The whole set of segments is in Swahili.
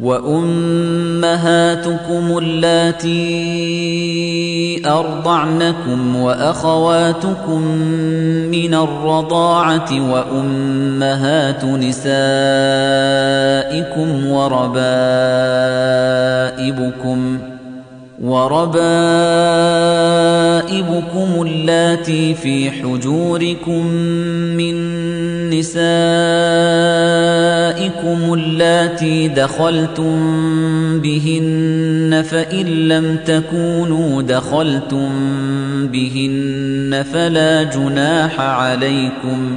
وأمهاتكم اللاتي أرضعنكم وأخواتكم من الرضاعة وأمهات نسائكم وربائبكم وربائبكم اللاتي في حجوركم من نسائكم اللاتي دخلتم بهن فإن لم تكونوا دخلتم بهن فلا جناح عليكم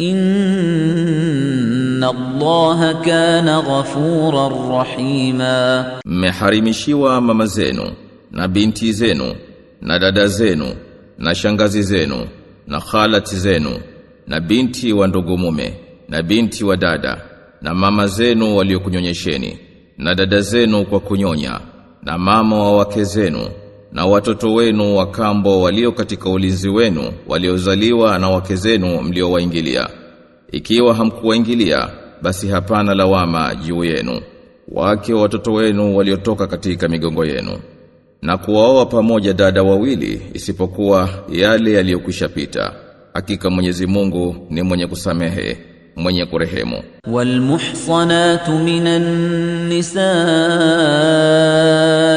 إن الله كان غفورا رحيما mmeharimishiwa mama zenu na binti zenu na dada zenu na shangazi zenu na khalati zenu na binti wa ndugu mume na binti wa dada na mama zenu waliokunyonyesheni na dada zenu kwa kunyonya na mama wa wake zenu na watoto wenu wakambo walio katika ulinzi wenu waliozaliwa na wake zenu mliowaingilia. Ikiwa hamkuwaingilia basi hapana lawama juu yenu wake wa watoto wenu waliotoka katika migongo yenu. Na kuwaoa pamoja dada wawili isipokuwa yale yaliyokwishapita hakika Mwenyezi Mungu ni mwenye kusamehe mwenye kurehemu. Walmuhsanatu minan nisaa.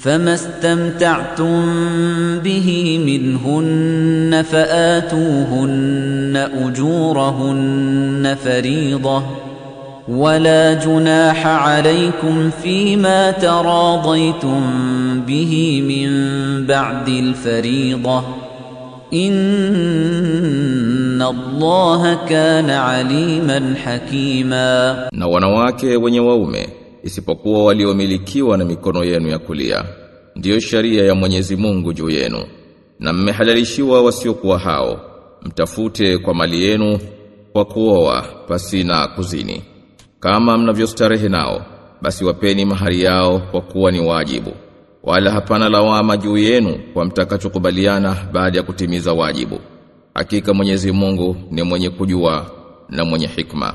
فما استمتعتم به منهن فآتوهن أجورهن فريضة ولا جناح عليكم فيما تراضيتم به من بعد الفريضة إن الله كان عليما حكيما na wanawake isipokuwa waliomilikiwa na mikono yenu ya kulia ndiyo sharia ya Mwenyezi Mungu juu yenu. Na mmehalalishiwa wasiokuwa hao mtafute kwa mali yenu kwa kuoa pasina kuzini. Kama mnavyostarehe nao basi wapeni mahari yao kwa kuwa ni wajibu. Wala hapana lawama juu yenu kwa mtakachokubaliana baada ya kutimiza wajibu. Hakika Mwenyezi Mungu ni mwenye kujua na mwenye hikma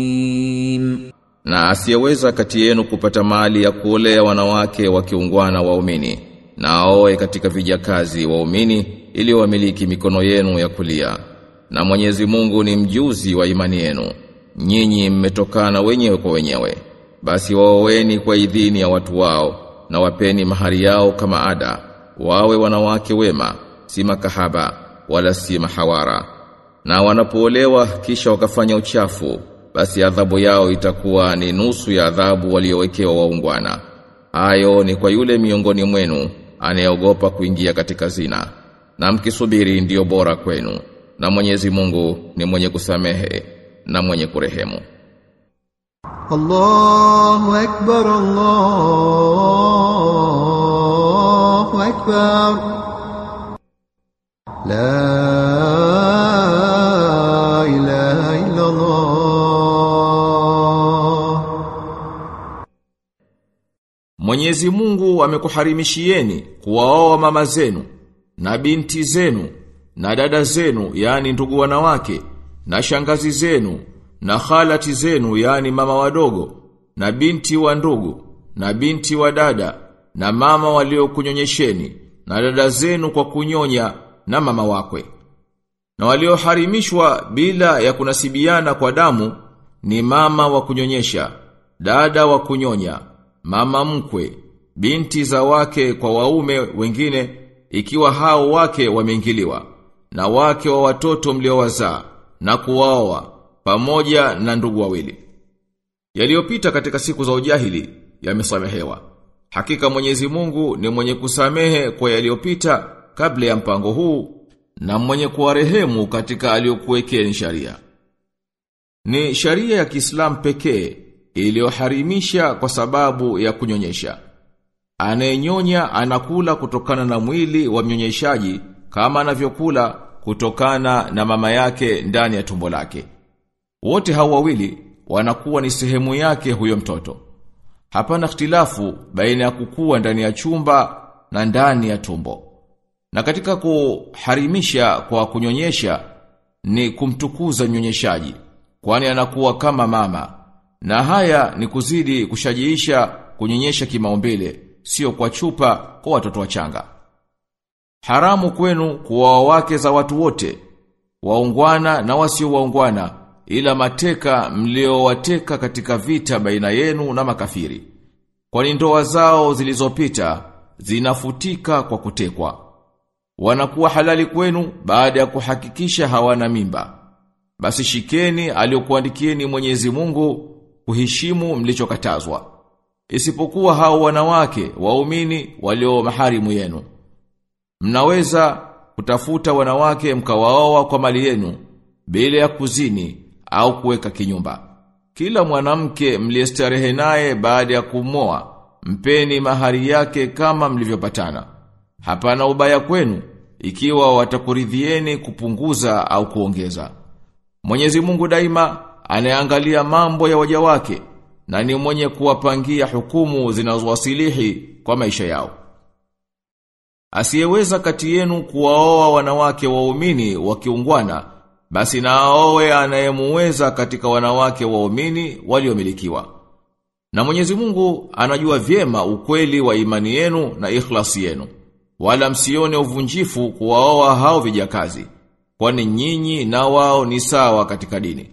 Na asiyeweza kati yenu kupata mali ya kuolea wanawake wa kiungwana waumini na aoe katika vijakazi waumini ili wamiliki mikono yenu ya kulia. Na Mwenyezi Mungu ni mjuzi wa imani yenu. Nyinyi mmetokana wenyewe kwa wenyewe. Basi waoweni kwa idhini ya watu wao na wapeni mahari yao kama ada. Wawe wanawake wema si makahaba wala si mahawara. Na wanapoolewa kisha wakafanya uchafu basi adhabu yao itakuwa ni nusu ya adhabu waliowekewa waungwana. Hayo ni kwa yule miongoni mwenu anayeogopa kuingia katika zina, na mkisubiri ndiyo bora kwenu, na Mwenyezi Mungu ni mwenye kusamehe na mwenye kurehemu. Allahu akbar, Allahu akbar, la Mwenyezi Mungu amekuharimishieni kuwaoa mama zenu na binti zenu na dada zenu yani ndugu wanawake na shangazi zenu na khalati zenu yani mama wadogo na binti wa ndugu na binti wa dada na mama waliokunyonyesheni na dada zenu kwa kunyonya na mama wakwe. Na walioharimishwa bila ya kunasibiana kwa damu ni mama wa kunyonyesha dada wa kunyonya mama mkwe binti za wake kwa waume wengine ikiwa hao wake wameingiliwa na wake wa watoto mliowazaa na kuwaoa pamoja na ndugu wawili. Yaliyopita katika siku za ujahili yamesamehewa. Hakika Mwenyezi Mungu ni mwenye kusamehe kwa yaliyopita kabla ya mpango huu na mwenye kuwarehemu katika aliyokuwekeni sharia. Ni sharia ya Kiislamu pekee iliyoharimisha kwa sababu ya kunyonyesha Anayenyonya anakula kutokana na mwili wa mnyonyeshaji kama anavyokula kutokana na mama yake ndani ya tumbo lake. Wote hao wawili wanakuwa ni sehemu yake huyo mtoto. Hapana ikhtilafu baina ya kukua ndani ya chumba na ndani ya tumbo. Na katika kuharimisha kwa kunyonyesha ni kumtukuza mnyonyeshaji, kwani anakuwa kama mama. Na haya ni kuzidi kushajiisha kunyenyesha kimaumbile, sio kwa chupa kwa watoto wachanga. Haramu kwenu kuwa wake za watu wote, waungwana na wasio waungwana, ila mateka mliowateka katika vita baina yenu na makafiri. Kwani ndoa zao zilizopita zinafutika kwa kutekwa. Wanakuwa halali kwenu baada ya kuhakikisha hawana mimba. Basi shikeni aliyokuandikieni Mwenyezi Mungu kuheshimu mlichokatazwa. Isipokuwa hao wanawake waumini walio maharimu yenu. Mnaweza kutafuta wanawake mkawaoa kwa mali yenu bila ya kuzini au kuweka kinyumba. Kila mwanamke mliyestarehe naye baada ya kumoa, mpeni mahari yake kama mlivyopatana. Hapana ubaya kwenu ikiwa watakuridhieni kupunguza au kuongeza. Mwenyezi Mungu daima anaangalia mambo ya waja wake na ni mwenye kuwapangia hukumu zinazowasilihi kwa maisha yao. Asiyeweza kati yenu kuwaoa wanawake waumini wakiungwana, basi na aoe anayemuweza katika wanawake waumini waliomilikiwa. Na Mwenyezi Mungu anajua vyema ukweli wa imani yenu na ikhlasi yenu. Wala msione uvunjifu kuwaoa hao vijakazi, kwani nyinyi na wao ni sawa katika dini.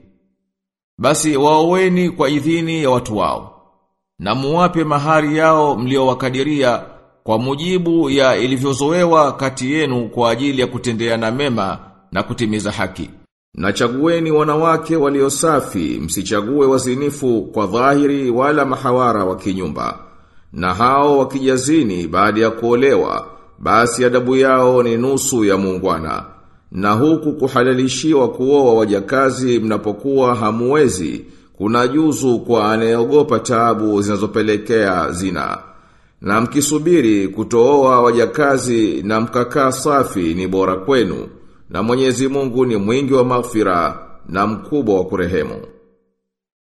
Basi waoweni kwa idhini ya watu wao. Na muwape mahari yao mliowakadiria kwa mujibu ya ilivyozoewa kati yenu kwa ajili ya kutendeana mema na kutimiza haki. Na chagueni wanawake waliosafi, msichague wazinifu kwa dhahiri wala mahawara wa kinyumba. Na hao wakijazini baada ya kuolewa, basi adabu yao ni nusu ya muungwana. Na huku kuhalalishiwa kuoa wajakazi mnapokuwa hamuwezi, kuna juzu kwa anayeogopa taabu zinazopelekea zina. Na mkisubiri kutooa wajakazi na mkakaa safi ni bora kwenu. Na Mwenyezi Mungu ni mwingi wa maghfira na mkubwa wa kurehemu.